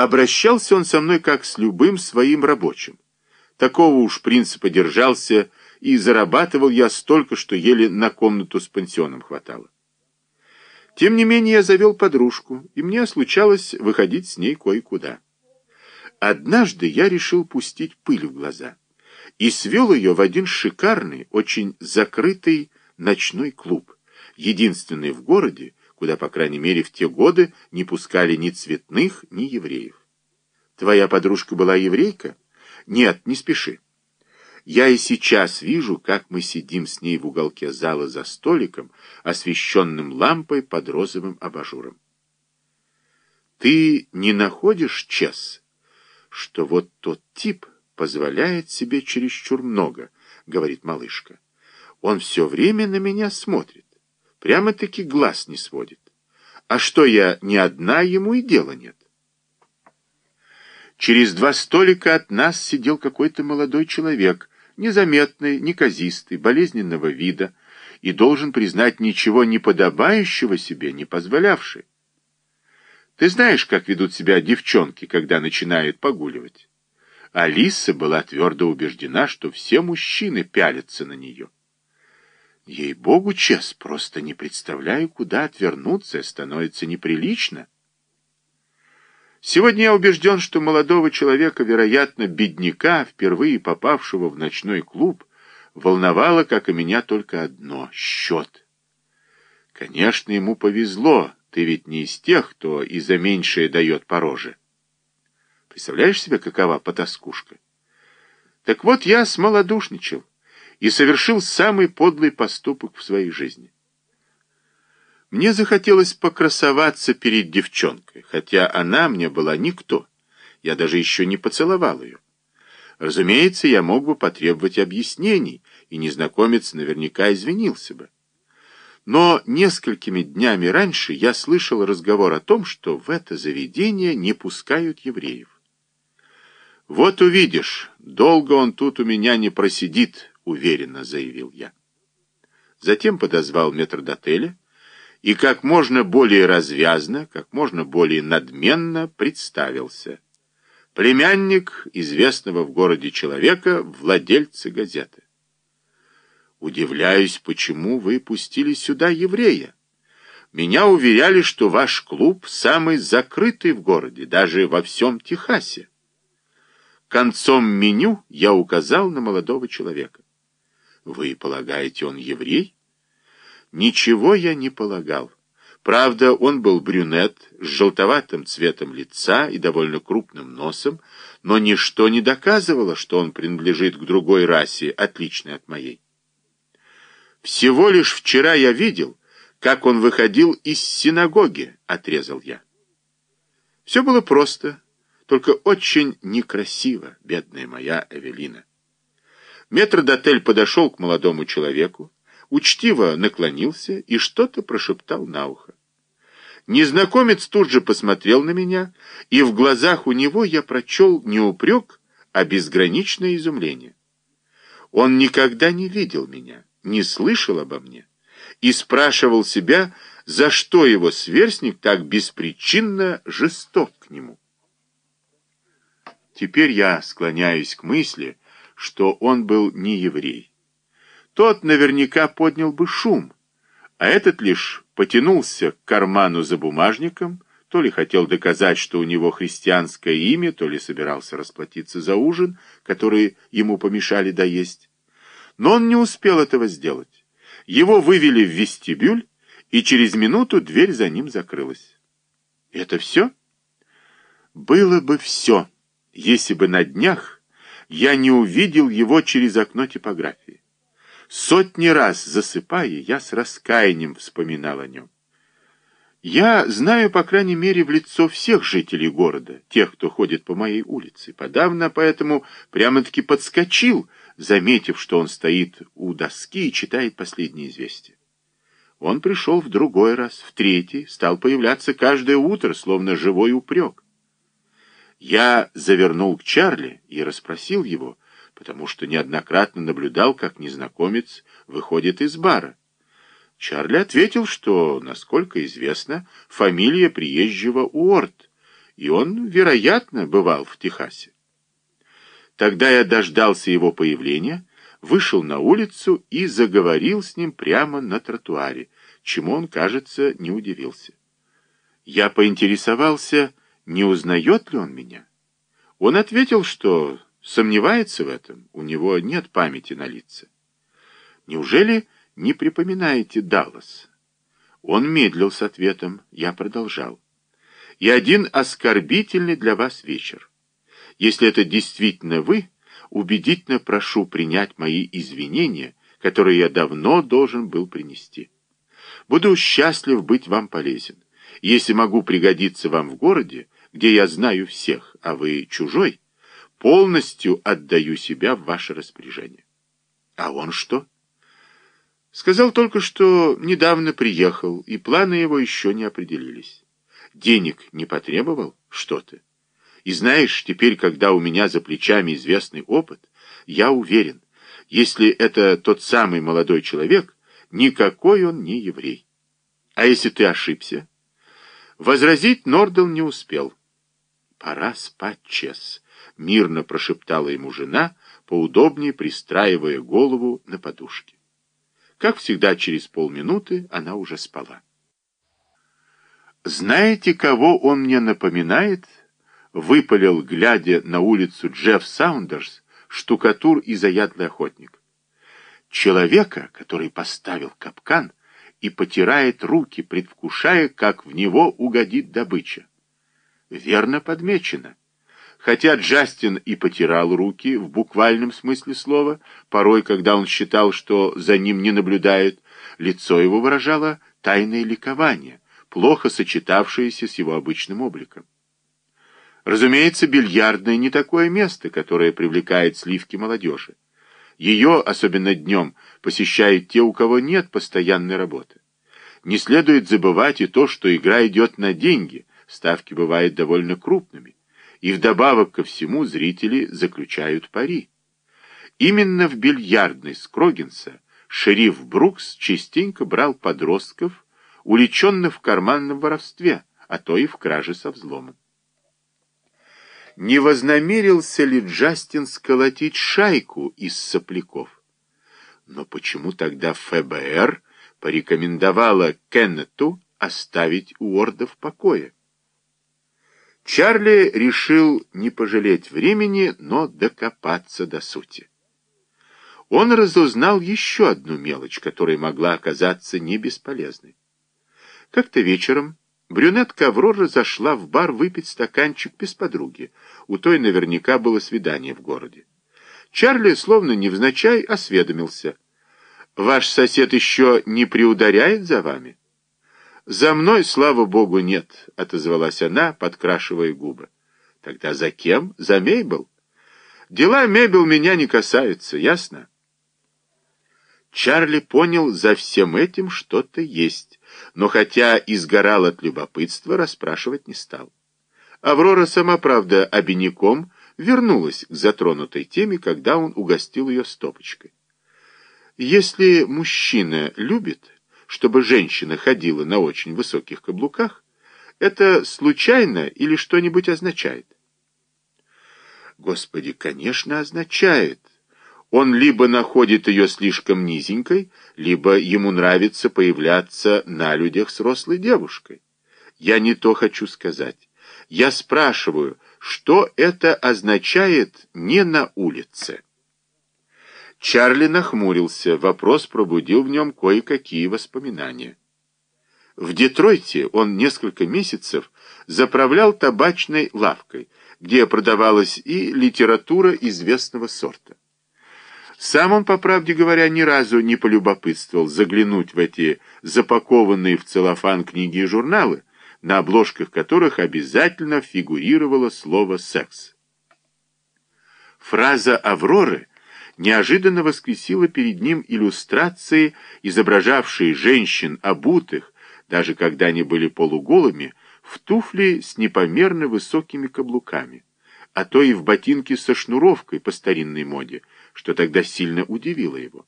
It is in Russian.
Обращался он со мной как с любым своим рабочим. Такого уж принципа держался, и зарабатывал я столько, что еле на комнату с пансионом хватало. Тем не менее я завел подружку, и мне случалось выходить с ней кое-куда. Однажды я решил пустить пыль в глаза и свел ее в один шикарный, очень закрытый ночной клуб, единственный в городе, куда, по крайней мере, в те годы не пускали ни цветных, ни евреев. Твоя подружка была еврейка? Нет, не спеши. Я и сейчас вижу, как мы сидим с ней в уголке зала за столиком, освещенным лампой под розовым абажуром. Ты не находишь, Чес, что вот тот тип позволяет себе чересчур много, говорит малышка. Он все время на меня смотрит, прямо-таки глаз не сводит. А что я не одна, ему и дела нет. Через два столика от нас сидел какой-то молодой человек, незаметный, неказистый, болезненного вида, и должен признать ничего неподобающего себе, не позволявший. Ты знаешь, как ведут себя девчонки, когда начинают погуливать? Алиса была твердо убеждена, что все мужчины пялятся на нее. Ей-богу, Чес, просто не представляю, куда отвернуться, становится неприлично. Сегодня я убежден, что молодого человека, вероятно, бедняка, впервые попавшего в ночной клуб, волновало, как и меня, только одно — счет. Конечно, ему повезло, ты ведь не из тех, кто и за меньшее дает по роже. Представляешь себе, какова потаскушка? Так вот, я смолодушничал и совершил самый подлый поступок в своей жизни. Мне захотелось покрасоваться перед девчонкой, хотя она мне была никто. Я даже еще не поцеловал ее. Разумеется, я мог бы потребовать объяснений, и незнакомец наверняка извинился бы. Но несколькими днями раньше я слышал разговор о том, что в это заведение не пускают евреев. «Вот увидишь, долго он тут у меня не просидит», — уверенно заявил я. Затем подозвал метрдотеля, и как можно более развязно, как можно более надменно представился. Племянник известного в городе человека, владельца газеты. Удивляюсь, почему вы пустили сюда еврея. Меня уверяли, что ваш клуб самый закрытый в городе, даже во всем Техасе. Концом меню я указал на молодого человека. Вы полагаете, он еврей? Ничего я не полагал. Правда, он был брюнет с желтоватым цветом лица и довольно крупным носом, но ничто не доказывало, что он принадлежит к другой расе, отличной от моей. Всего лишь вчера я видел, как он выходил из синагоги, отрезал я. Все было просто, только очень некрасиво, бедная моя Эвелина. Метрдотель подошел к молодому человеку, учтиво наклонился и что-то прошептал на ухо. Незнакомец тут же посмотрел на меня, и в глазах у него я прочел не упрек, а безграничное изумление. Он никогда не видел меня, не слышал обо мне и спрашивал себя, за что его сверстник так беспричинно жесток к нему. Теперь я склоняюсь к мысли, что он был не еврей тот наверняка поднял бы шум, а этот лишь потянулся к карману за бумажником, то ли хотел доказать, что у него христианское имя, то ли собирался расплатиться за ужин, который ему помешали доесть. Но он не успел этого сделать. Его вывели в вестибюль, и через минуту дверь за ним закрылась. Это все? Было бы все, если бы на днях я не увидел его через окно типографии. Сотни раз засыпая, я с раскаянием вспоминал о нем. Я знаю, по крайней мере, в лицо всех жителей города, тех, кто ходит по моей улице. Подавно поэтому прямо-таки подскочил, заметив, что он стоит у доски и читает последние известия. Он пришел в другой раз, в третий, стал появляться каждое утро, словно живой упрек. Я завернул к Чарли и расспросил его, потому что неоднократно наблюдал, как незнакомец выходит из бара. Чарли ответил, что, насколько известно, фамилия приезжего Уорд, и он, вероятно, бывал в Техасе. Тогда я дождался его появления, вышел на улицу и заговорил с ним прямо на тротуаре, чему он, кажется, не удивился. Я поинтересовался, не узнает ли он меня. Он ответил, что сомневается в этом, у него нет памяти на лица. Неужели не припоминаете Даллас? Он медлил с ответом, я продолжал. И один оскорбительный для вас вечер. Если это действительно вы, убедительно прошу принять мои извинения, которые я давно должен был принести. Буду счастлив быть вам полезен. Если могу пригодиться вам в городе, где я знаю всех, а вы чужой, полностью отдаю себя в ваше распоряжение. А он что? Сказал только, что недавно приехал, и планы его еще не определились. Денег не потребовал? Что ты? И знаешь, теперь, когда у меня за плечами известный опыт, я уверен, если это тот самый молодой человек, никакой он не еврей. А если ты ошибся? Возразить Нордел не успел. «Пора спать, Чес», — мирно прошептала ему жена, поудобнее пристраивая голову на подушке. Как всегда, через полминуты она уже спала. «Знаете, кого он мне напоминает?» — выпалил, глядя на улицу Джефф Саундерс, штукатур и заядлый охотник. Человека, который поставил капкан и потирает руки, предвкушая, как в него угодит добыча. Верно подмечено. Хотя Джастин и потирал руки в буквальном смысле слова, порой, когда он считал, что за ним не наблюдают, лицо его выражало тайное ликование, плохо сочетавшееся с его обычным обликом. Разумеется, бильярдное не такое место, которое привлекает сливки молодежи. Ее, особенно днем, посещают те, у кого нет постоянной работы. Не следует забывать и то, что игра идет на деньги, ставки бывают довольно крупными и вдобавок ко всему зрители заключают пари. Именно в бильярдной Скрогинса шериф Брукс частенько брал подростков, уличенных в карманном воровстве, а то и в краже со взломом. Не вознамерился ли Джастин сколотить шайку из сопляков? Но почему тогда ФБР порекомендовала Кеннету оставить Уорда в покое? Чарли решил не пожалеть времени, но докопаться до сути. Он разузнал еще одну мелочь, которая могла оказаться не бесполезной. Как-то вечером брюнетка Аврора зашла в бар выпить стаканчик без подруги. У той наверняка было свидание в городе. Чарли, словно невзначай, осведомился. «Ваш сосед еще не приударяет за вами?» «За мной, слава богу, нет», — отозвалась она, подкрашивая губы. «Тогда за кем? За Мейбл?» «Дела Мейбл меня не касаются, ясно?» Чарли понял, за всем этим что-то есть, но хотя и сгорал от любопытства, расспрашивать не стал. Аврора сама, правда, обиняком вернулась к затронутой теме, когда он угостил ее стопочкой. Если мужчина любит чтобы женщина ходила на очень высоких каблуках, это случайно или что-нибудь означает? Господи, конечно, означает. Он либо находит ее слишком низенькой, либо ему нравится появляться на людях с рослой девушкой. Я не то хочу сказать. Я спрашиваю, что это означает не на улице? Чарли нахмурился, вопрос пробудил в нем кое-какие воспоминания. В Детройте он несколько месяцев заправлял табачной лавкой, где продавалась и литература известного сорта. Сам он, по правде говоря, ни разу не полюбопытствовал заглянуть в эти запакованные в целлофан книги и журналы, на обложках которых обязательно фигурировало слово «секс». Фраза «Авроры» неожиданно воскресила перед ним иллюстрации, изображавшие женщин обутых, даже когда они были полуголыми, в туфли с непомерно высокими каблуками, а то и в ботинки со шнуровкой по старинной моде, что тогда сильно удивило его.